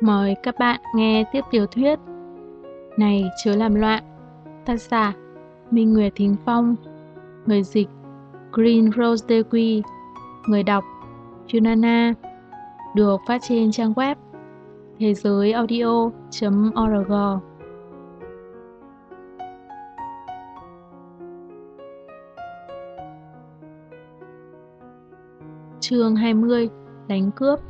Mời các bạn nghe tiếp tiểu thuyết. Này chứa làm loạn. Tác giả, Minh Nguyệt Thính Phong. Người dịch, Green Rose Dequi Người đọc, Junana. Được phát trên trang web thế giới audio.org Chương 20 Đánh cướp.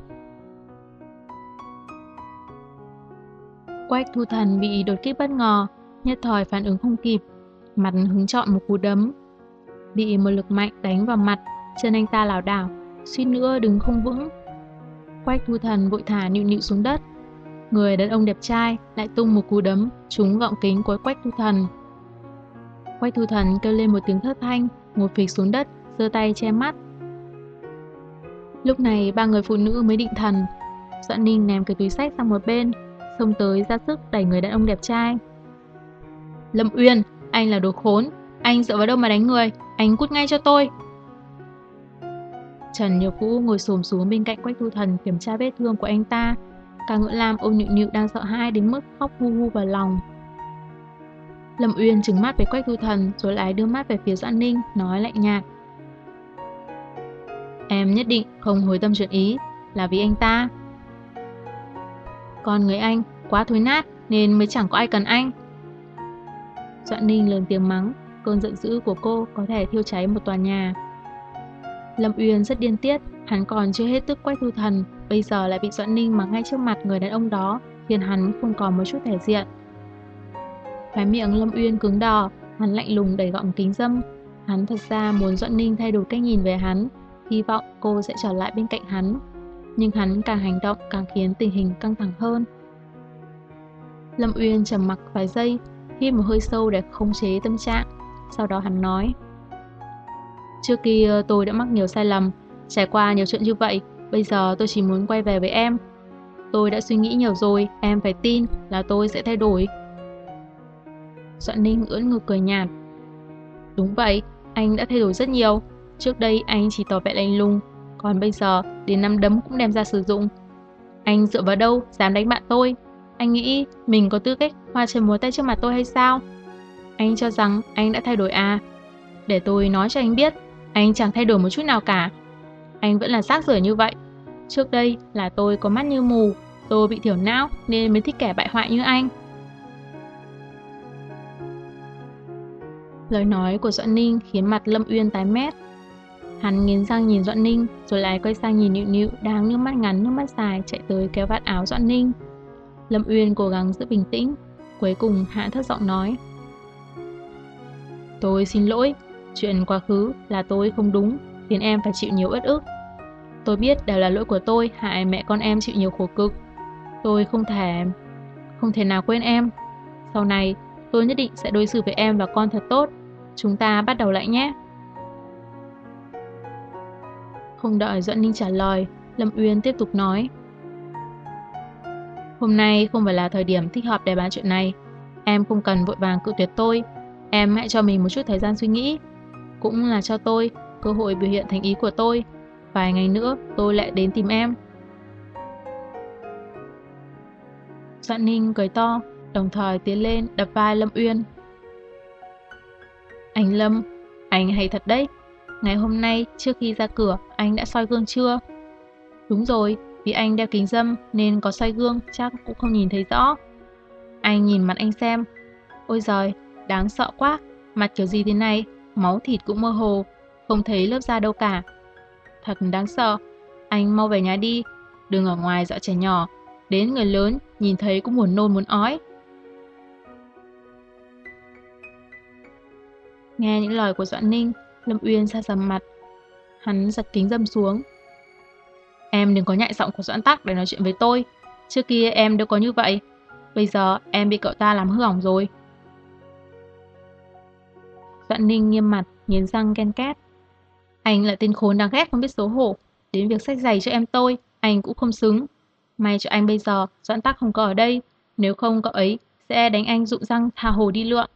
Quách thu thần bị đột kích bất ngờ, nhất thời phản ứng không kịp, mặt hứng chọn một cú đấm. Bị một lực mạnh đánh vào mặt, chân anh ta lảo đảo, suýt nữa đứng không vững. Quách thu thần vội thả nịu nịu xuống đất. Người đàn ông đẹp trai lại tung một cú đấm trúng gọng kính của Quách thu thần. Quách thu thần kêu lên một tiếng thất thanh, ngồi phịch xuống đất, giơ tay che mắt. Lúc này ba người phụ nữ mới định thần. Doãn Ninh ném cái túi sách sang một bên, xông tới ra sức đẩy người đàn ông đẹp trai. Lâm Uyên, anh là đồ khốn, anh dựa vào đâu mà đánh người, anh cút ngay cho tôi. Trần Nhược Vũ ngồi xổm xuống bên cạnh Quách Thu Thần kiểm tra vết thương của anh ta. Cả ngựa lam ôm nhịu nhịu đang sợ hãi đến mức khóc hu hu vào lòng. Lâm Uyên trừng mắt với Quách Thu Thần rồi lại đưa mắt về phía Doãn Ninh, nói lạnh nhạt. Em nhất định không hối tâm chuyện ý, là vì anh ta con người anh quá thối nát nên mới chẳng có ai cần anh. Doãn Ninh lớn tiếng mắng, cơn giận dữ của cô có thể thiêu cháy một tòa nhà. Lâm Uyên rất điên tiết, hắn còn chưa hết tức quách thu thần, bây giờ lại bị Doãn Ninh mắng ngay trước mặt người đàn ông đó, khiến hắn không còn một chút thể diện. Khóe miệng Lâm Uyên cứng đò, hắn lạnh lùng đẩy gọng kính dâm. Hắn thật ra muốn Doãn Ninh thay đổi cách nhìn về hắn, hy vọng cô sẽ trở lại bên cạnh hắn nhưng hắn càng hành động càng khiến tình hình căng thẳng hơn. Lâm Uyên trầm mặc vài giây, hít một hơi sâu để khống chế tâm trạng. Sau đó hắn nói Trước kia tôi đã mắc nhiều sai lầm, trải qua nhiều chuyện như vậy, bây giờ tôi chỉ muốn quay về với em. Tôi đã suy nghĩ nhiều rồi, em phải tin là tôi sẽ thay đổi. Doãn Ninh ưỡn ngực cười nhạt. Đúng vậy, anh đã thay đổi rất nhiều. Trước đây anh chỉ tỏ vẻ lạnh lùng, còn bây giờ, đến năm đấm cũng đem ra sử dụng. Anh dựa vào đâu, dám đánh bạn tôi? Anh nghĩ mình có tư cách hoa trời múa tay trước mặt tôi hay sao? Anh cho rằng anh đã thay đổi à? Để tôi nói cho anh biết, anh chẳng thay đổi một chút nào cả. Anh vẫn là rác rưởi như vậy. Trước đây là tôi có mắt như mù, tôi bị thiểu não nên mới thích kẻ bại hoại như anh. Lời nói của Doãn Ninh khiến mặt Lâm Uyên tái mét. Hắn nghiến răng nhìn Doãn Ninh, rồi lại quay sang nhìn Nịu Nịu đang nước mắt ngắn nước mắt dài chạy tới kéo vạt áo Doãn Ninh. Lâm Uyên cố gắng giữ bình tĩnh, cuối cùng hạ thất giọng nói. Tôi xin lỗi, chuyện quá khứ là tôi không đúng, khiến em phải chịu nhiều uất ức. Tôi biết đều là lỗi của tôi hại mẹ con em chịu nhiều khổ cực. Tôi không thể... không thể nào quên em. Sau này, tôi nhất định sẽ đối xử với em và con thật tốt. Chúng ta bắt đầu lại nhé. Không đợi Doãn Ninh trả lời, Lâm Uyên tiếp tục nói. Hôm nay không phải là thời điểm thích hợp để bàn chuyện này. Em không cần vội vàng cự tuyệt tôi. Em hãy cho mình một chút thời gian suy nghĩ. Cũng là cho tôi cơ hội biểu hiện thành ý của tôi. Vài ngày nữa tôi lại đến tìm em. Doãn Ninh cười to, đồng thời tiến lên đập vai Lâm Uyên. Anh Lâm, anh hay thật đấy. Ngày hôm nay, trước khi ra cửa, anh đã soi gương chưa? Đúng rồi, vì anh đeo kính dâm nên có soi gương chắc cũng không nhìn thấy rõ. Anh nhìn mặt anh xem. Ôi giời, đáng sợ quá, mặt kiểu gì thế này, máu thịt cũng mơ hồ, không thấy lớp da đâu cả. Thật đáng sợ, anh mau về nhà đi, đừng ở ngoài dọa trẻ nhỏ, đến người lớn nhìn thấy cũng muốn nôn muốn ói. Nghe những lời của Doãn Ninh, Lâm Uyên xa sầm mặt. Hắn giật kính dâm xuống. Em đừng có nhại giọng của Doãn Tắc để nói chuyện với tôi. Trước kia em đâu có như vậy. Bây giờ em bị cậu ta làm hư hỏng rồi. Doãn Ninh nghiêm mặt, nghiến răng ken két. Anh là tên khốn đáng ghét không biết xấu hổ. Đến việc sách giày cho em tôi, anh cũng không xứng. May cho anh bây giờ, Doãn Tắc không có ở đây. Nếu không cậu ấy sẽ đánh anh dụ răng tha hồ đi lượng.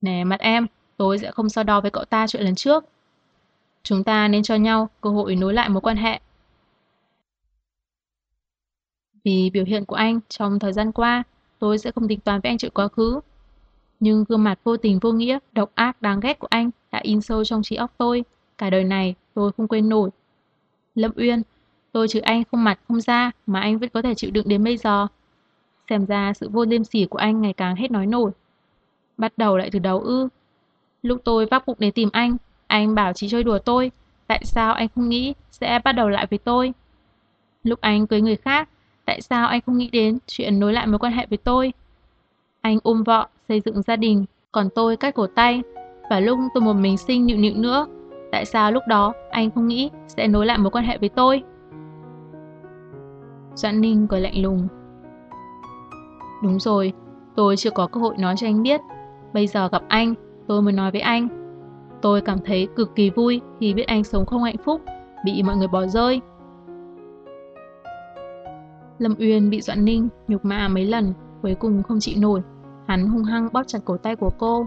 Nè mặt em, tôi sẽ không so đo với cậu ta chuyện lần trước. Chúng ta nên cho nhau cơ hội nối lại mối quan hệ. Vì biểu hiện của anh trong thời gian qua, tôi sẽ không tính toán với anh chuyện quá khứ. Nhưng gương mặt vô tình vô nghĩa, độc ác đáng ghét của anh đã in sâu trong trí óc tôi. Cả đời này tôi không quên nổi. Lâm Uyên, tôi trừ anh không mặt không da mà anh vẫn có thể chịu đựng đến bây giờ. Xem ra sự vô liêm sỉ của anh ngày càng hết nói nổi. Bắt đầu lại từ đầu ư. Lúc tôi vác bụng đến tìm anh, anh bảo chỉ chơi đùa tôi. Tại sao anh không nghĩ sẽ bắt đầu lại với tôi? Lúc anh cưới người khác, tại sao anh không nghĩ đến chuyện nối lại mối quan hệ với tôi? Anh ôm vợ, xây dựng gia đình, còn tôi cắt cổ tay. Và lúc tôi một mình sinh nịu nịu nữa, tại sao lúc đó anh không nghĩ sẽ nối lại mối quan hệ với tôi? Doãn Ninh cười lạnh lùng. Đúng rồi, tôi chưa có cơ hội nói cho anh biết. Bây giờ gặp anh, tôi mới nói với anh. Tôi cảm thấy cực kỳ vui khi biết anh sống không hạnh phúc, bị mọi người bỏ rơi. Lâm Uyên bị Doãn Ninh nhục mạ mấy lần, cuối cùng không chịu nổi. Hắn hung hăng bóp chặt cổ tay của cô.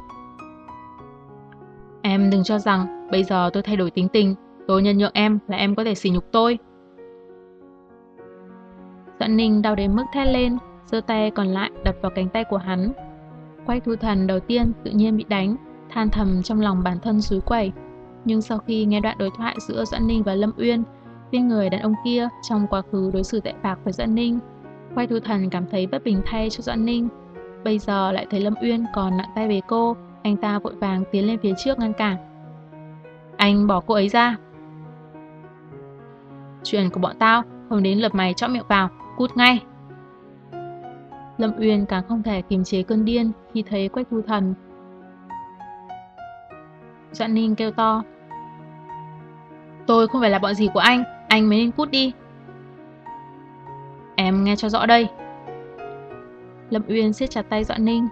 Em đừng cho rằng bây giờ tôi thay đổi tính tình, tôi nhân nhượng em là em có thể xỉ nhục tôi. Doãn Ninh đau đến mức thét lên, giơ tay còn lại đập vào cánh tay của hắn. Quách thu thần đầu tiên tự nhiên bị đánh, than thầm trong lòng bản thân suối quẩy. Nhưng sau khi nghe đoạn đối thoại giữa Doãn Ninh và Lâm Uyên, viên người đàn ông kia trong quá khứ đối xử tệ bạc với Doãn Ninh, Quách thu thần cảm thấy bất bình thay cho Doãn Ninh. Bây giờ lại thấy Lâm Uyên còn nặng tay về cô, anh ta vội vàng tiến lên phía trước ngăn cản. Anh bỏ cô ấy ra. Chuyện của bọn tao không đến lượt mày chõ miệng vào, cút ngay. Lâm Uyên càng không thể kiềm chế cơn điên khi thấy Quách Thu Thần. Doãn Ninh kêu to. Tôi không phải là bọn gì của anh, anh mới nên cút đi. Em nghe cho rõ đây. Lâm Uyên siết chặt tay Doãn Ninh.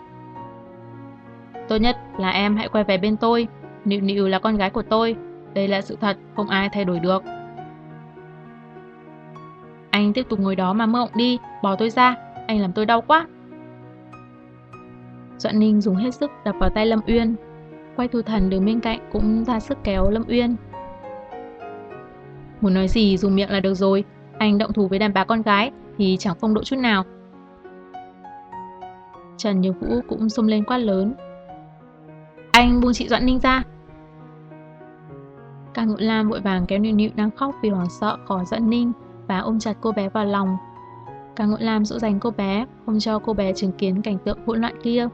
Tốt nhất là em hãy quay về bên tôi, Nịu Nịu là con gái của tôi, đây là sự thật, không ai thay đổi được. Anh tiếp tục ngồi đó mà mơ đi, bỏ tôi ra, anh làm tôi đau quá. Doãn Ninh dùng hết sức đập vào tay Lâm Uyên. Quay thu thần đứng bên cạnh cũng ra sức kéo Lâm Uyên. Muốn nói gì dùng miệng là được rồi, anh động thủ với đàn bà con gái thì chẳng phong độ chút nào. Trần Như Vũ cũng xông lên quát lớn. Anh buông chị Doãn Ninh ra. Càng Ngụ Lam vội vàng kéo Nịu Nịu đang khóc vì hoảng sợ khỏi Doãn Ninh và ôm chặt cô bé vào lòng. Càng Ngụ Lam dỗ dành cô bé, không cho cô bé chứng kiến cảnh tượng hỗn loạn kia.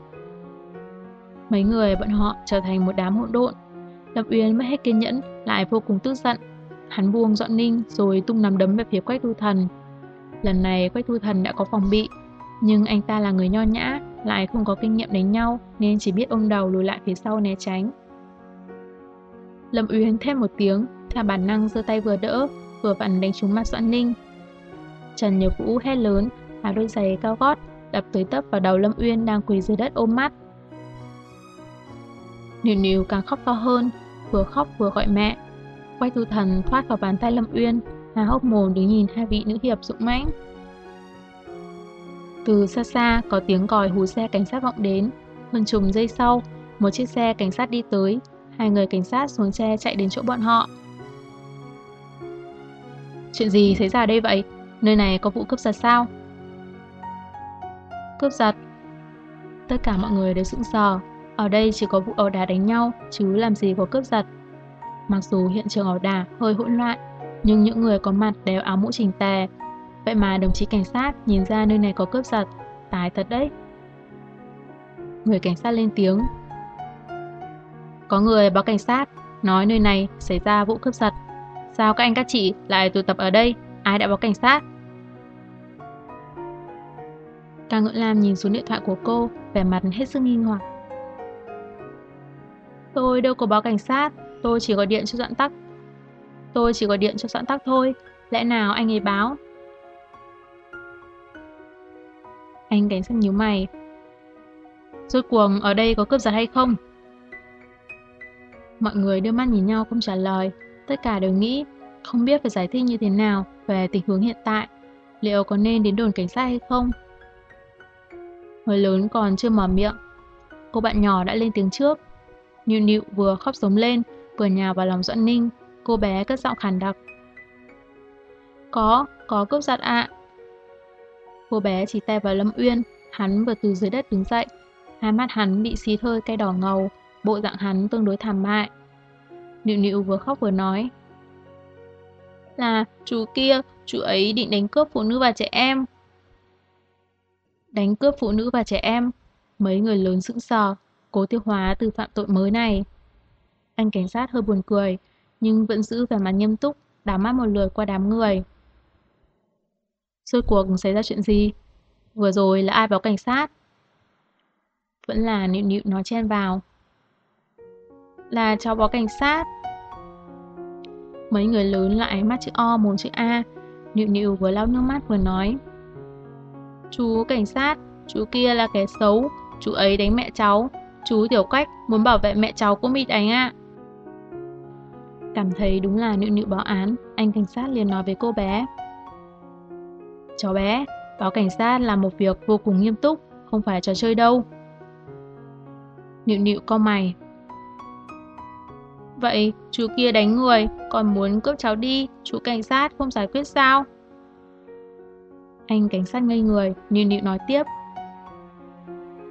Mấy người bọn họ trở thành một đám hỗn độn. Lâm Uyên mất hết kiên nhẫn, lại vô cùng tức giận. Hắn buông dọn ninh rồi tung nắm đấm về phía Quách Thu Thần. Lần này Quách Thu Thần đã có phòng bị, nhưng anh ta là người nho nhã, lại không có kinh nghiệm đánh nhau nên chỉ biết ôm đầu lùi lại phía sau né tránh. Lâm Uyên thêm một tiếng, theo bản năng giơ tay vừa đỡ, vừa vặn đánh trúng mặt Doãn Ninh. Trần Nhược Vũ hét lớn, thả đôi giày cao gót, đập tới tấp vào đầu Lâm Uyên đang quỳ dưới đất ôm mắt. Nìu nìu càng khóc to hơn, vừa khóc vừa gọi mẹ. Quay tu thần thoát vào bàn tay Lâm Uyên, hà hốc mồm đứng nhìn hai vị nữ hiệp dũng mãnh. Từ xa xa có tiếng còi hú xe cảnh sát vọng đến. Hơn chùm giây sau, một chiếc xe cảnh sát đi tới. Hai người cảnh sát xuống xe chạy đến chỗ bọn họ. Chuyện gì xảy ra đây vậy? Nơi này có vụ cướp giật sao? Cướp giật Tất cả mọi người đều sững sờ ở đây chỉ có vụ ẩu đả đánh nhau Chứ làm gì có cướp giật. Mặc dù hiện trường ẩu đả hơi hỗn loạn Nhưng những người có mặt đều áo mũ chỉnh tề. Vậy mà đồng chí cảnh sát nhìn ra nơi này có cướp giật Tái thật đấy. Người cảnh sát lên tiếng. Có người báo cảnh sát Nói nơi này xảy ra vụ cướp giật. Sao các anh các chị lại tụ tập ở đây? Ai đã báo cảnh sát? Ca Ngưỡng Lam nhìn xuống điện thoại của cô, vẻ mặt hết sức nghi hoặc. Tôi đâu có báo cảnh sát, tôi chỉ gọi điện cho dọn Tắc. Tôi chỉ gọi điện cho dọn Tắc thôi, lẽ nào anh ấy báo? Anh cảnh sát nhíu mày. Rốt cuộc ở đây có cướp giật hay không? Mọi người đưa mắt nhìn nhau không trả lời, tất cả đều nghĩ không biết phải giải thích như thế nào về tình huống hiện tại, liệu có nên đến đồn cảnh sát hay không? Người lớn còn chưa mở miệng. Cô bạn nhỏ đã lên tiếng trước. Nịu nịu vừa khóc sống lên, vừa nhào vào lòng Doãn Ninh. Cô bé cất giọng khàn đặc. Có, có cướp giật ạ. Cô bé chỉ tay vào Lâm Uyên, hắn vừa từ dưới đất đứng dậy. Hai mắt hắn bị xí thơi cay đỏ ngầu, bộ dạng hắn tương đối thảm mại. Nịu nịu vừa khóc vừa nói. Là chú kia, chú ấy định đánh cướp phụ nữ và trẻ em. Đánh cướp phụ nữ và trẻ em, mấy người lớn sững sờ, cố tiêu hóa từ phạm tội mới này. Anh cảnh sát hơi buồn cười, nhưng vẫn giữ vẻ mặt nghiêm túc, đảo mắt một lượt qua đám người. Suốt cuộc xảy ra chuyện gì? Vừa rồi là ai báo cảnh sát? Vẫn là nịu nịu nói chen vào. Là cháu báo cảnh sát. Mấy người lớn lại mắt chữ O mồm chữ A. Nịu nịu vừa lau nước mắt vừa nói. Chú cảnh sát, chú kia là kẻ xấu, chú ấy đánh mẹ cháu. Chú tiểu cách muốn bảo vệ mẹ cháu cũng bị đánh ạ. Cảm thấy đúng là nịu nịu báo án, anh cảnh sát liền nói với cô bé. Cháu bé, báo cảnh sát là một việc vô cùng nghiêm túc, không phải trò chơi đâu. Nịu nịu co mày. Vậy chú kia đánh người, còn muốn cướp cháu đi, chú cảnh sát không giải quyết sao? Anh cảnh sát ngây người, nịu nịu nói tiếp.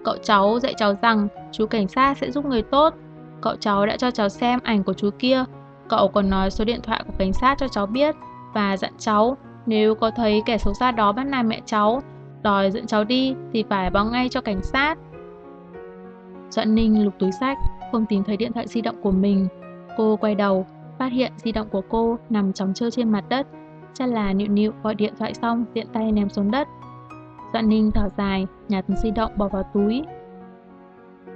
Cậu cháu dạy cháu rằng chú cảnh sát sẽ giúp người tốt. Cậu cháu đã cho cháu xem ảnh của chú kia. Cậu còn nói số điện thoại của cảnh sát cho cháu biết và dặn cháu nếu có thấy kẻ xấu xa đó bắt nạt mẹ cháu, đòi dẫn cháu đi thì phải báo ngay cho cảnh sát. Doãn Ninh lục túi sách, không tìm thấy điện thoại di động của mình. Cô quay đầu, phát hiện di động của cô nằm trống trơ trên mặt đất. Chắc là nịu nịu gọi điện thoại xong tiện tay ném xuống đất. Doãn Ninh thở dài, nhặt di động bỏ vào túi.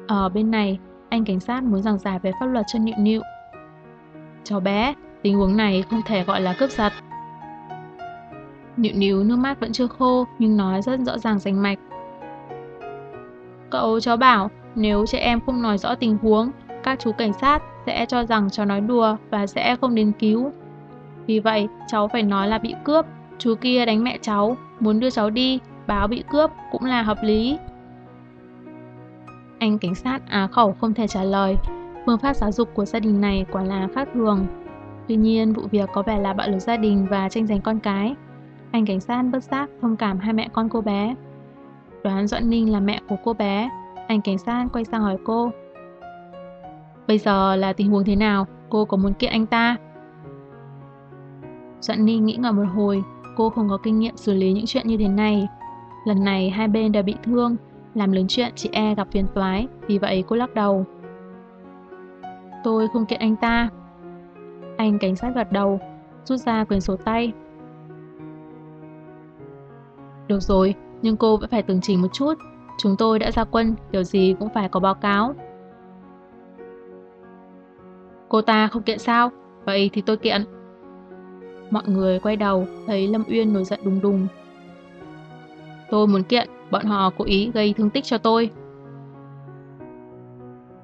Ở bên này, anh cảnh sát muốn giảng giải về pháp luật cho nịu nịu. Cháu bé, tình huống này không thể gọi là cướp giật. Nịu níu nước mắt vẫn chưa khô nhưng nói rất rõ ràng rành mạch. Cậu cháu bảo nếu trẻ em không nói rõ tình huống, các chú cảnh sát sẽ cho rằng cháu nói đùa và sẽ không đến cứu. Vì vậy, cháu phải nói là bị cướp, chú kia đánh mẹ cháu, muốn đưa cháu đi, báo bị cướp cũng là hợp lý. Anh cảnh sát á khẩu không thể trả lời, phương pháp giáo dục của gia đình này quả là khác thường. Tuy nhiên, vụ việc có vẻ là bạo lực gia đình và tranh giành con cái. Anh cảnh sát bất giác thông cảm hai mẹ con cô bé. Đoán Doãn Ninh là mẹ của cô bé, anh cảnh sát quay sang hỏi cô. Bây giờ là tình huống thế nào? Cô có muốn kiện anh ta? Doãn Ninh nghĩ ngợi một hồi, cô không có kinh nghiệm xử lý những chuyện như thế này. Lần này hai bên đều bị thương, làm lớn chuyện chị e gặp phiền toái, vì vậy cô lắc đầu. Tôi không kiện anh ta. Anh cảnh sát gật đầu, rút ra quyền sổ tay, được rồi, nhưng cô vẫn phải tường trình một chút. Chúng tôi đã ra quân, kiểu gì cũng phải có báo cáo. Cô ta không kiện sao? Vậy thì tôi kiện. Mọi người quay đầu, thấy Lâm Uyên nổi giận đùng đùng. Tôi muốn kiện, bọn họ cố ý gây thương tích cho tôi.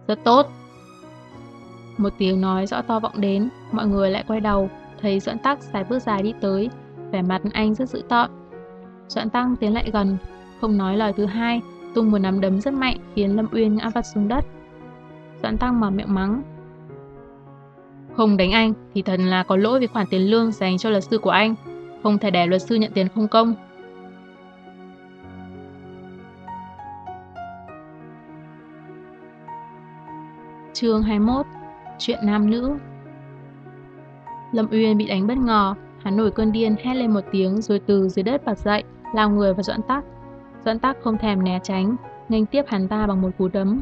Rất tốt. Một tiếng nói rõ to vọng đến, mọi người lại quay đầu, thấy Doãn Tắc xài bước dài đi tới, vẻ mặt anh rất dữ tợn, Doãn Tăng tiến lại gần, không nói lời thứ hai, tung một nắm đấm rất mạnh khiến Lâm Uyên ngã vật xuống đất. Doãn Tăng mở miệng mắng. Không đánh anh thì thần là có lỗi vì khoản tiền lương dành cho luật sư của anh, không thể để luật sư nhận tiền không công. Chương 21 Chuyện nam nữ Lâm Uyên bị đánh bất ngờ, hắn nổi cơn điên hét lên một tiếng rồi từ dưới đất bật dậy, lao người vào Doãn Tắc. Doãn Tắc không thèm né tránh, nghênh tiếp hắn ta bằng một cú đấm.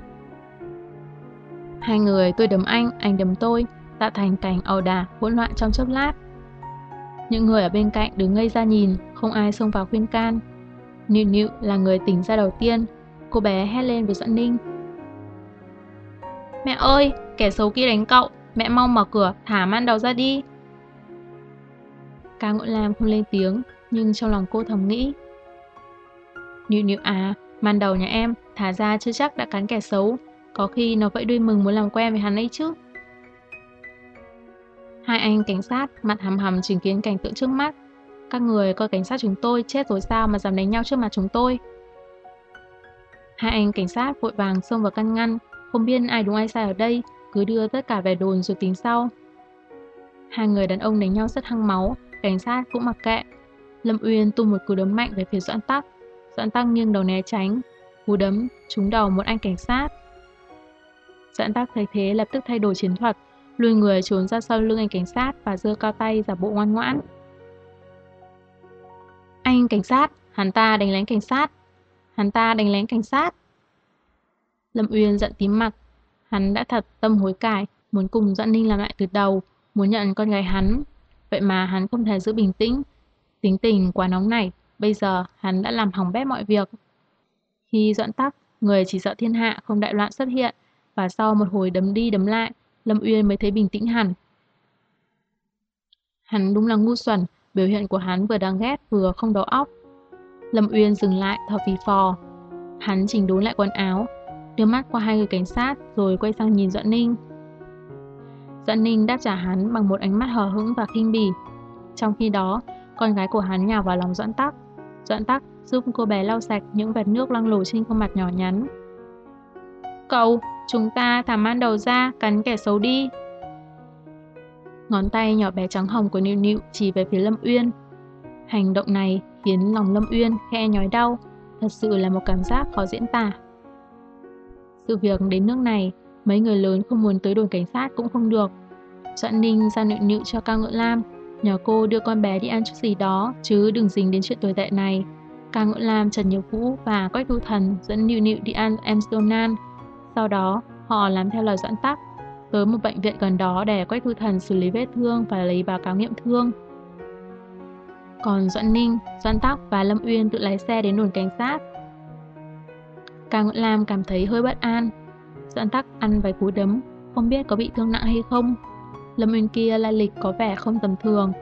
Hai người tôi đấm anh, anh đấm tôi, tạo thành cảnh ẩu đả, hỗn loạn trong chốc lát. Những người ở bên cạnh đứng ngây ra nhìn, không ai xông vào khuyên can. Nịu nịu là người tỉnh ra đầu tiên, cô bé hét lên với Doãn Ninh. Mẹ ơi, kẻ xấu kia đánh cậu, mẹ mau mở cửa, thả man đầu ra đi. Ca Ngộ Lam không lên tiếng, nhưng trong lòng cô thầm nghĩ. Nịu nịu à, man đầu nhà em, thả ra chưa chắc đã cắn kẻ xấu, có khi nó vẫy đuôi mừng muốn làm quen với hắn ấy chứ. Hai anh cảnh sát mặt hầm hầm chứng kiến cảnh tượng trước mắt. Các người coi cảnh sát chúng tôi chết rồi sao mà dám đánh nhau trước mặt chúng tôi. Hai anh cảnh sát vội vàng xông vào căn ngăn, không biết ai đúng ai sai ở đây, cứ đưa tất cả về đồn rồi tính sau. Hai người đàn ông đánh nhau rất hăng máu, cảnh sát cũng mặc kệ, Lâm Uyên tung một cú đấm mạnh về phía Doãn Tắc, Doãn Tắc nghiêng đầu né tránh, cú đấm trúng đầu một anh cảnh sát. Doãn Tắc thấy thế lập tức thay đổi chiến thuật, lùi người trốn ra sau lưng anh cảnh sát và giơ cao tay giả bộ ngoan ngoãn. Anh cảnh sát, hắn ta đánh lén cảnh sát. Hắn ta đánh lén cảnh sát. Lâm Uyên giận tím mặt. Hắn đã thật tâm hối cải, muốn cùng Doãn Ninh làm lại từ đầu, muốn nhận con gái hắn. Vậy mà hắn không thể giữ bình tĩnh. Tính tình quá nóng nảy, bây giờ hắn đã làm hỏng bét mọi việc. Khi Doãn Tắc, người chỉ sợ thiên hạ không đại loạn xuất hiện, và sau một hồi đấm đi đấm lại, Lâm Uyên mới thấy bình tĩnh hẳn. Hắn đúng là ngu xuẩn, biểu hiện của hắn vừa đáng ghét vừa không đầu óc. Lâm Uyên dừng lại thở phì phò. Hắn chỉnh đốn lại quần áo, đưa mắt qua hai người cảnh sát rồi quay sang nhìn Doãn Ninh. Doãn Ninh đáp trả hắn bằng một ánh mắt hờ hững và khinh bỉ. Trong khi đó, con gái của hắn nhào vào lòng Doãn Tắc. Doãn Tắc giúp cô bé lau sạch những vệt nước lăng lổ trên khuôn mặt nhỏ nhắn. Cậu, chúng ta thả man đầu ra, cắn kẻ xấu đi. Ngón tay nhỏ bé trắng hồng của Nịu Nịu chỉ về phía Lâm Uyên. Hành động này khiến lòng Lâm Uyên khe nhói đau, thật sự là một cảm giác khó diễn tả. Sự việc đến nước này, mấy người lớn không muốn tới đồn cảnh sát cũng không được. Doãn Ninh ra nịu nịu cho Cao Ngựa Lam, nhờ cô đưa con bé đi ăn chút gì đó, chứ đừng dính đến chuyện tồi tệ này. Cao Ngựa Lam, Trần Nhiều Vũ và Quách Thu Thần dẫn nịu nịu đi ăn Amsterdam. Sau đó, họ làm theo lời doãn tắc, tới một bệnh viện gần đó để Quách Thu Thần xử lý vết thương và lấy báo cáo nghiệm thương. Còn Doãn Ninh, Doãn Tắc và Lâm Uyên tự lái xe đến đồn cảnh sát. Càng Nguyễn Lam cảm thấy hơi bất an. Doãn Tắc ăn vài cú đấm, không biết có bị thương nặng hay không. Lâm Uyên kia lai lịch có vẻ không tầm thường.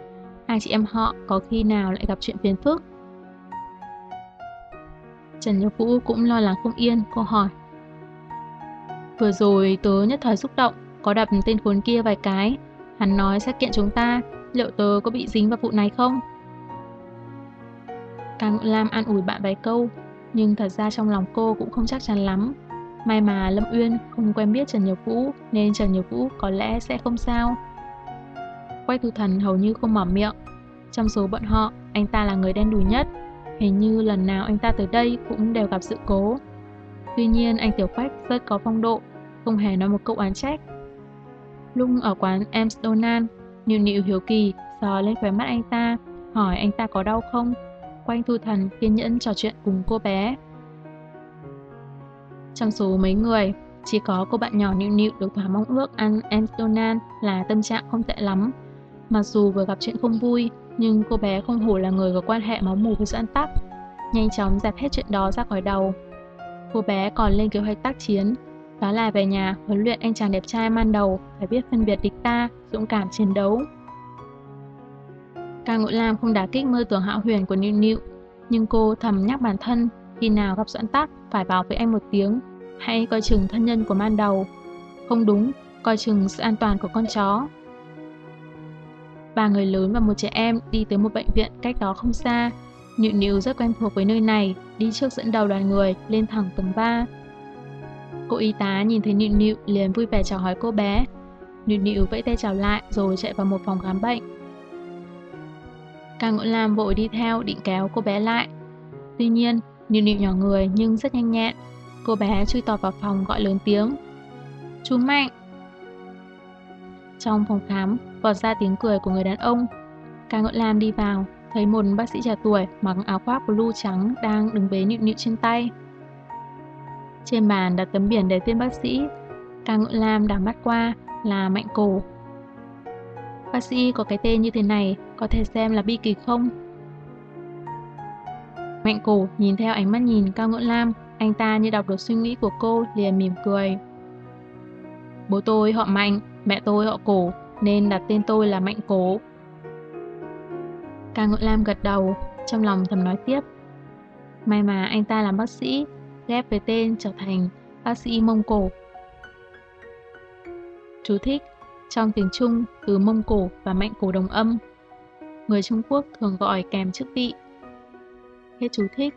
Hai chị em họ có khi nào lại gặp chuyện phiền phức. Trần Nhật Vũ cũng lo lắng không yên, cô hỏi. Vừa rồi tớ nhất thời xúc động, có đập tên khốn kia vài cái. Hắn nói sẽ kiện chúng ta, liệu tớ có bị dính vào vụ này không? Càng Lam an ủi bạn vài câu, nhưng thật ra trong lòng cô cũng không chắc chắn lắm. May mà Lâm Uyên không quen biết Trần Nhược Vũ nên Trần Nhược Vũ có lẽ sẽ không sao. Quách Thu Thần hầu như không mở miệng. Trong số bọn họ, anh ta là người đen đủi nhất. Hình như lần nào anh ta tới đây cũng đều gặp sự cố. Tuy nhiên anh Tiểu Quách rất có phong độ, không hề nói một câu oán trách. Lúc ở quán Amsterdam, Nịu Nịu hiếu kỳ sờ lên khóe mắt anh ta, hỏi anh ta có đau không Quanh Thu Thần kiên nhẫn trò chuyện cùng cô bé. Trong số mấy người, chỉ có cô bạn nhỏ Nịu Nịu được thỏa mong ước ăn Amstonan là tâm trạng không tệ lắm. Mặc dù vừa gặp chuyện không vui, nhưng cô bé không hổ là người có quan hệ máu mù với Doãn Tắc. Nhanh chóng dẹp hết chuyện đó ra khỏi đầu. Cô bé còn lên kế hoạch tác chiến, đó là về nhà huấn luyện anh chàng đẹp trai man đầu phải biết phân biệt địch ta, dũng cảm chiến đấu. Cao Ngũ Lam không đả kích mơ tưởng hạo huyền của Niu Niu, nhưng cô thầm nhắc bản thân khi nào gặp Doãn Tắc phải bảo với anh một tiếng, hay coi chừng thân nhân của man đầu. Không đúng, coi chừng sự an toàn của con chó. Ba người lớn và một trẻ em đi tới một bệnh viện cách đó không xa. Niu Niu rất quen thuộc với nơi này, đi trước dẫn đầu đoàn người lên thẳng tầng 3. Cô y tá nhìn thấy Niu Niu liền vui vẻ chào hỏi cô bé. Niu Niu vẫy tay chào lại rồi chạy vào một phòng khám bệnh. Càng Ngũ Lam vội đi theo định kéo cô bé lại. Tuy nhiên, Nịu Nịu nhỏ người nhưng rất nhanh nhẹn. Cô bé chui tọt vào phòng gọi lớn tiếng. Chú Mạnh! Trong phòng khám, vọt ra tiếng cười của người đàn ông. Càng Ngũ Lam đi vào, thấy một bác sĩ trẻ tuổi mặc áo khoác blue trắng đang đứng bế Nịu Nịu trên tay. Trên bàn đặt tấm biển để tên bác sĩ. Càng Ngũ Lam đảo mắt qua là Mạnh Cổ. Bác sĩ có cái tên như thế này có thể xem là bi kịch không? Mạnh cổ nhìn theo ánh mắt nhìn Cao Ngưỡng Lam, anh ta như đọc được suy nghĩ của cô liền mỉm cười. Bố tôi họ Mạnh, mẹ tôi họ Cổ, nên đặt tên tôi là Mạnh Cổ. Cao Ngưỡng Lam gật đầu, trong lòng thầm nói tiếp. May mà anh ta làm bác sĩ, ghép với tên trở thành bác sĩ Mông Cổ. Chú thích trong tiếng Trung, từ Mông Cổ và Mạnh Cổ đồng âm người Trung Quốc thường gọi kèm chức vị. Hết chú thích.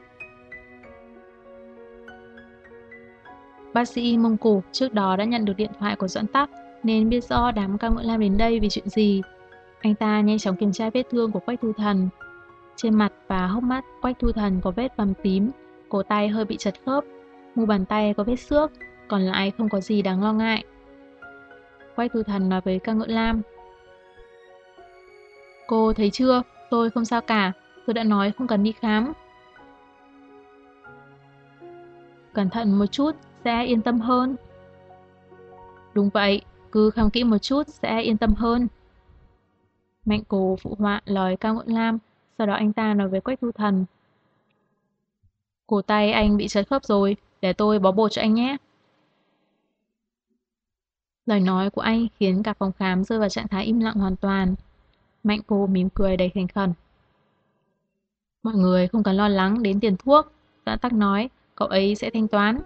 Bác sĩ Mông Cổ trước đó đã nhận được điện thoại của Doãn Tắc nên biết rõ đám ca ngưỡng lam đến đây vì chuyện gì. Anh ta nhanh chóng kiểm tra vết thương của Quách Thu Thần. Trên mặt và hốc mắt Quách Thu Thần có vết bầm tím, Cổ tay hơi bị chật khớp, mu bàn tay có vết xước, còn lại không có gì đáng lo ngại. Quách từ Thần nói với ca ngợi lam. Cô thấy chưa, tôi không sao cả, tôi đã nói không cần đi khám. Cẩn thận một chút, sẽ yên tâm hơn. Đúng vậy, cứ khám kỹ một chút sẽ yên tâm hơn. Mạnh cổ phụ họa lời cao ngưỡng lam, sau đó anh ta nói với Quách Thu Thần. Cổ tay anh bị chật khớp rồi, để tôi bó bột cho anh nhé. Lời nói của anh khiến cả phòng khám rơi vào trạng thái im lặng hoàn toàn. Mạnh cô mỉm cười đầy thành khẩn. Mọi người không cần lo lắng đến tiền thuốc. Doãn tắc nói, cậu ấy sẽ thanh toán.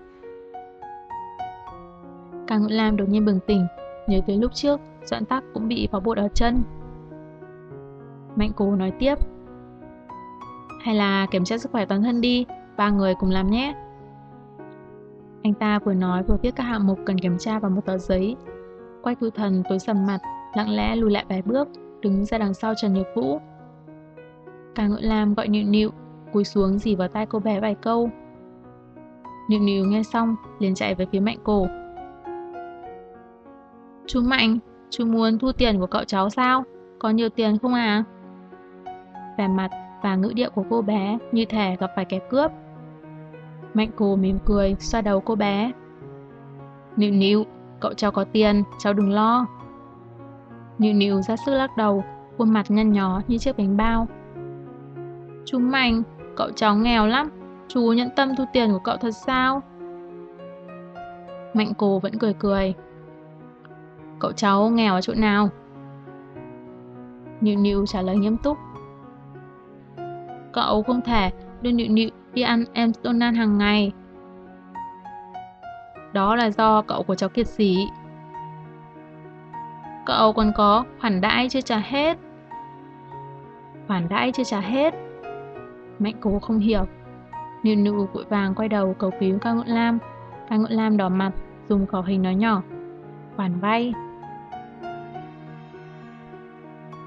Càng Ngự Lam đột nhiên bừng tỉnh, nhớ tới lúc trước, Doãn tắc cũng bị vào bột ở chân. Mạnh cô nói tiếp. Hay là kiểm tra sức khỏe toàn thân đi, ba người cùng làm nhé. Anh ta vừa nói vừa viết các hạng mục cần kiểm tra vào một tờ giấy. Quách thu thần tối sầm mặt, lặng lẽ lùi lại vài bước, đứng ra đằng sau Trần Nhược Vũ. Càng ngợi Lam gọi nịu nịu, cúi xuống dì vào tay cô bé vài câu. Nịu nịu nghe xong, liền chạy về phía mạnh cổ. Chú Mạnh, chú muốn thu tiền của cậu cháu sao? Có nhiều tiền không à? Vẻ mặt và ngữ điệu của cô bé như thể gặp phải kẻ cướp. Mạnh cô mỉm cười, xoa đầu cô bé. Nịu nịu, cậu cháu có tiền, cháu đừng lo. Nịu nịu ra sức lắc đầu, khuôn mặt nhăn nhó như chiếc bánh bao. Chú Mạnh, cậu cháu nghèo lắm, chú nhận tâm thu tiền của cậu thật sao? Mạnh cô vẫn cười cười. Cậu cháu nghèo ở chỗ nào? Nịu nịu trả lời nghiêm túc. Cậu không thể đưa nịu nịu đi ăn em Donald hàng ngày. Đó là do cậu của cháu kiệt sĩ. Cậu còn có khoản đãi chưa trả hết. Khoản đãi chưa trả hết. Mạnh cố không hiểu. Nụ nụ vội vàng quay đầu cầu cứu ca ngọn lam. Ca ngọn lam đỏ mặt, dùng khẩu hình nói nhỏ. Khoản vay.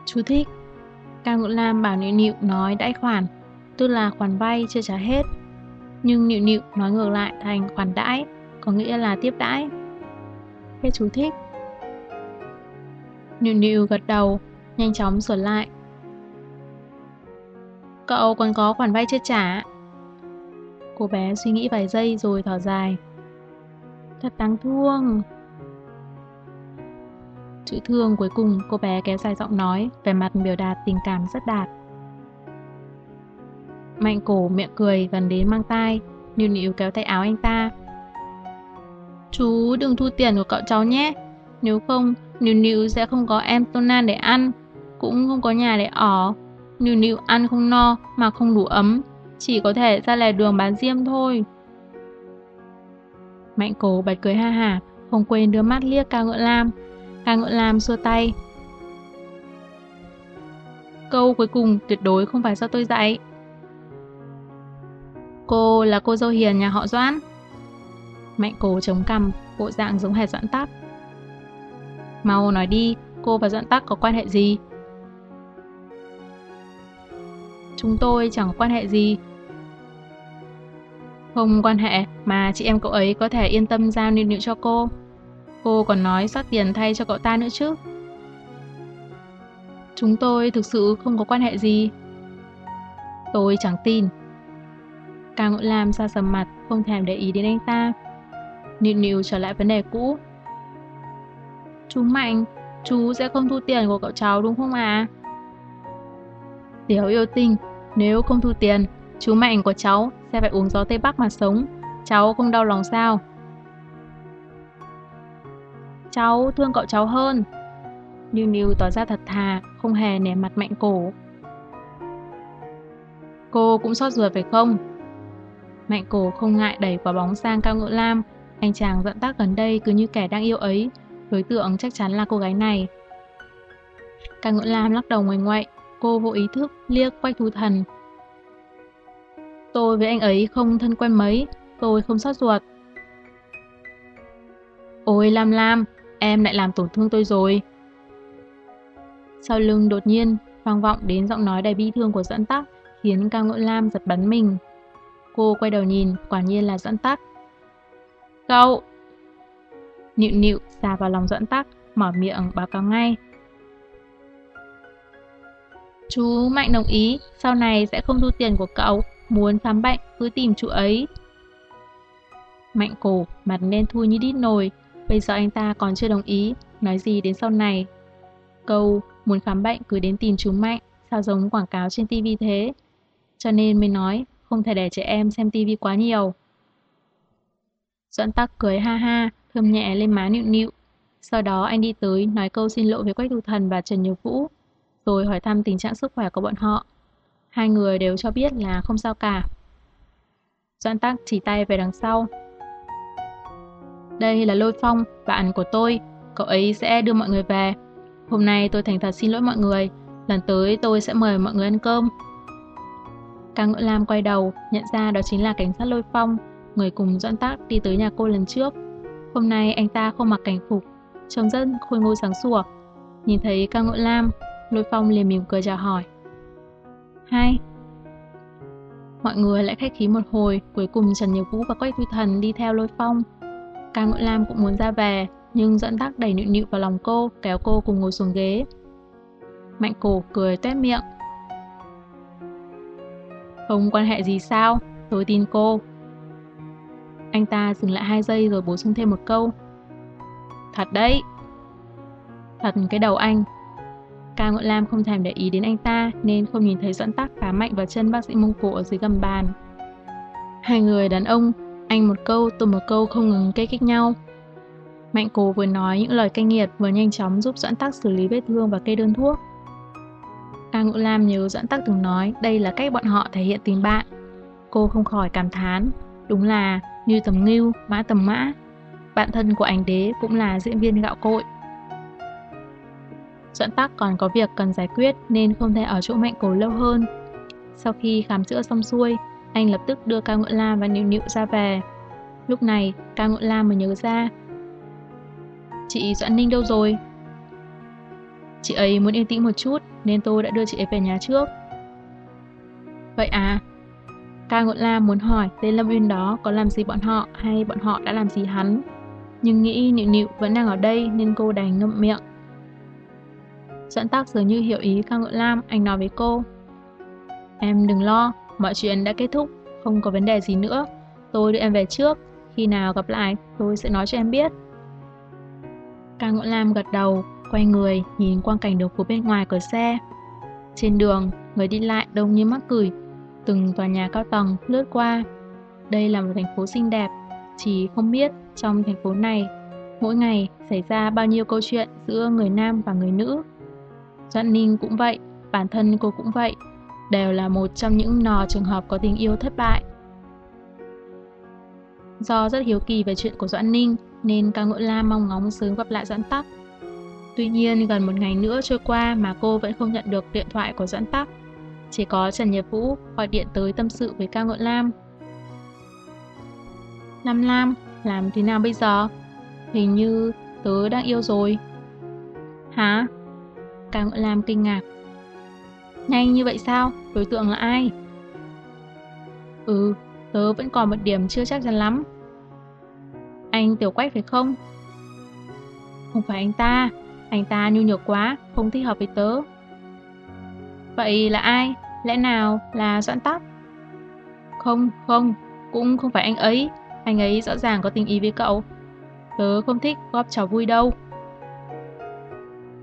Chú thích. Ca ngọn lam bảo nịu nịu nói đãi khoản tức là khoản vay chưa trả hết. Nhưng nịu nịu nói ngược lại thành khoản đãi, có nghĩa là tiếp đãi. Hết chú thích. Niu Niu gật đầu, nhanh chóng sửa lại. Cậu còn có khoản vay chưa trả. Cô bé suy nghĩ vài giây rồi thở dài. Thật đáng thương. Chữ thương cuối cùng cô bé kéo dài giọng nói, vẻ mặt biểu đạt tình cảm rất đạt. Mạnh cổ miệng cười gần đến mang tai, Niu Niu kéo tay áo anh ta. Chú đừng thu tiền của cậu cháu nhé, nếu không Niu Niu sẽ không có em Tonan để ăn, cũng không có nhà để ở. Niu Niu ăn không no mà không đủ ấm, chỉ có thể ra lề đường bán diêm thôi. Mạnh cổ bật cười ha hả, không quên đưa mắt liếc Cao Ngựa Lam. Cao Ngựa Lam xua tay. Câu cuối cùng tuyệt đối không phải do tôi dạy. Cô là cô dâu hiền nhà họ Doãn. Mạnh cổ chống cằm, bộ dạng giống hệt dẫn Tắc. Mau nói đi, cô và dẫn Tắc có quan hệ gì? Chúng tôi chẳng có quan hệ gì. Không quan hệ mà chị em cậu ấy có thể yên tâm giao niệu niệu cho cô. Cô còn nói xót tiền thay cho cậu ta nữa chứ. Chúng tôi thực sự không có quan hệ gì. Tôi chẳng tin. Càng Ngộ Lam ra sầm mặt, không thèm để ý đến anh ta. Niu Niu trở lại vấn đề cũ. Chú Mạnh, chú sẽ không thu tiền của cậu cháu đúng không à? Tiểu yêu tinh, nếu không thu tiền, chú Mạnh của cháu sẽ phải uống gió Tây Bắc mà sống. Cháu không đau lòng sao? Cháu thương cậu cháu hơn. Niu Niu tỏ ra thật thà, không hề nể mặt mạnh cổ. Cô cũng xót ruột phải không? Mạnh cổ không ngại đẩy quả bóng sang cao ngựa lam. Anh chàng dẫn tác gần đây cứ như kẻ đang yêu ấy. Đối tượng chắc chắn là cô gái này. Cao ngưỡng lam lắc đầu ngoài ngoại. Cô vô ý thức liếc quách thú thần. Tôi với anh ấy không thân quen mấy. Tôi không sót ruột. Ôi Lam Lam, em lại làm tổn thương tôi rồi. Sau lưng đột nhiên, vang vọng đến giọng nói đầy bi thương của dẫn tắc, khiến Cao Ngưỡng Lam giật bắn mình. Cô quay đầu nhìn, quả nhiên là dẫn Tắc. Cậu! Nịu nịu xà vào lòng Doãn Tắc, mở miệng báo cáo ngay. Chú Mạnh đồng ý, sau này sẽ không thu tiền của cậu, muốn khám bệnh cứ tìm chú ấy. Mạnh cổ, mặt đen thui như đít nồi, bây giờ anh ta còn chưa đồng ý, nói gì đến sau này. Câu muốn khám bệnh cứ đến tìm chú Mạnh, sao giống quảng cáo trên tivi thế. Cho nên mới nói không thể để trẻ em xem tivi quá nhiều. Doãn tắc cười ha ha, thơm nhẹ lên má nịu nịu. Sau đó anh đi tới nói câu xin lỗi với Quách Thu Thần và Trần Nhược Vũ, rồi hỏi thăm tình trạng sức khỏe của bọn họ. Hai người đều cho biết là không sao cả. Doãn tắc chỉ tay về đằng sau. Đây là Lôi Phong, bạn của tôi, cậu ấy sẽ đưa mọi người về. Hôm nay tôi thành thật xin lỗi mọi người, lần tới tôi sẽ mời mọi người ăn cơm. Càng Ngựa Lam quay đầu, nhận ra đó chính là cảnh sát Lôi Phong, người cùng Doãn Tác đi tới nhà cô lần trước. Hôm nay anh ta không mặc cảnh phục, trông rất khôi ngô sáng sủa. Nhìn thấy ca ngộ Lam, Lôi Phong liền mỉm cười chào hỏi. Hai. Mọi người lại khách khí một hồi, cuối cùng Trần Nhiều Vũ và Quách Quy Thần đi theo Lôi Phong. Ca ngộ Lam cũng muốn ra về, nhưng Doãn Tác đẩy nịu nịu vào lòng cô, kéo cô cùng ngồi xuống ghế. Mạnh cổ cười tuét miệng. Không quan hệ gì sao, tôi tin cô. Anh ta dừng lại hai giây rồi bổ sung thêm một câu. Thật đấy. Thật cái đầu anh. Ca Ngọn Lam không thèm để ý đến anh ta nên không nhìn thấy dẫn tắc phá mạnh vào chân bác sĩ Mông Cổ ở dưới gầm bàn. Hai người đàn ông, anh một câu tôi một câu không ngừng cây kích nhau. Mạnh cố vừa nói những lời cay nghiệt vừa nhanh chóng giúp dẫn tắc xử lý vết thương và kê đơn thuốc. Ca Ngũ Lam nhớ dẫn tắc từng nói đây là cách bọn họ thể hiện tình bạn. Cô không khỏi cảm thán, đúng là như tầm ngưu, mã tầm mã. Bạn thân của ảnh đế cũng là diễn viên gạo cội. doãn tắc còn có việc cần giải quyết nên không thể ở chỗ mạnh cổ lâu hơn. Sau khi khám chữa xong xuôi, anh lập tức đưa Cao Ngựa Lam và Nịu Nịu ra về. Lúc này, Cao Ngựa Lam mới nhớ ra. Chị Doãn Ninh đâu rồi? Chị ấy muốn yên tĩnh một chút nên tôi đã đưa chị ấy về nhà trước. Vậy à? Ca Ngọn Lam muốn hỏi tên Lâm Uyên đó có làm gì bọn họ hay bọn họ đã làm gì hắn. Nhưng nghĩ Nịu Nịu vẫn đang ở đây nên cô đành ngậm miệng. Dẫn tác dường như hiểu ý Ca Ngọn Lam, anh nói với cô. Em đừng lo, mọi chuyện đã kết thúc, không có vấn đề gì nữa. Tôi đưa em về trước, khi nào gặp lại tôi sẽ nói cho em biết. Ca Ngọn Lam gật đầu, quay người nhìn quang cảnh đường phố bên ngoài cửa xe. Trên đường, người đi lại đông như mắc cười, từng tòa nhà cao tầng lướt qua. Đây là một thành phố xinh đẹp, chỉ không biết trong thành phố này mỗi ngày xảy ra bao nhiêu câu chuyện giữa người nam và người nữ. Doãn Ninh cũng vậy, bản thân cô cũng vậy, đều là một trong những nò trường hợp có tình yêu thất bại. Do rất hiếu kỳ về chuyện của Doãn Ninh, nên ca ngợi la mong ngóng sớm gặp lại Doãn Tắc. Tuy nhiên, gần một ngày nữa trôi qua mà cô vẫn không nhận được điện thoại của Doãn Tắc. Chỉ có Trần Nhật Vũ gọi điện tới tâm sự với Cao Ngọn Lam. Lam Lam, làm thế nào bây giờ? Hình như tớ đang yêu rồi. Hả? Cao Ngọn Lam kinh ngạc. Nhanh như vậy sao? Đối tượng là ai? Ừ, tớ vẫn còn một điểm chưa chắc chắn lắm. Anh Tiểu Quách phải không? Không phải anh ta, anh ta nhu nhược quá, không thích hợp với tớ. Vậy là ai? Lẽ nào là Doãn Tóc? Không, không, cũng không phải anh ấy. Anh ấy rõ ràng có tình ý với cậu. Tớ không thích góp trò vui đâu.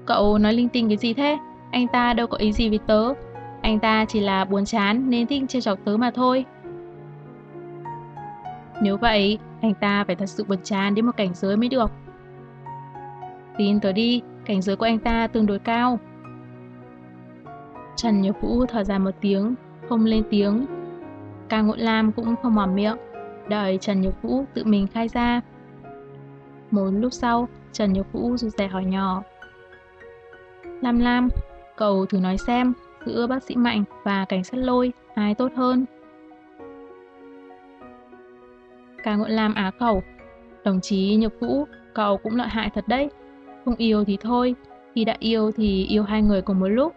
Cậu nói linh tinh cái gì thế? Anh ta đâu có ý gì với tớ. Anh ta chỉ là buồn chán nên thích chơi chọc tớ mà thôi. Nếu vậy, anh ta phải thật sự buồn chán đến một cảnh giới mới được. Tin tớ đi, cảnh giới của anh ta tương đối cao. Trần Nhược Vũ thở dài một tiếng, không lên tiếng. Ca Ngộ Lam cũng không mở miệng, đợi Trần Nhược Vũ tự mình khai ra. Một lúc sau, Trần Nhược Vũ rụt rè hỏi nhỏ. Lam Lam, cậu thử nói xem, giữa bác sĩ Mạnh và cảnh sát lôi, ai tốt hơn? Ca Ngộ Lam á khẩu. Đồng chí Nhược Vũ, cậu cũng lợi hại thật đấy. Không yêu thì thôi, khi đã yêu thì yêu hai người cùng một lúc.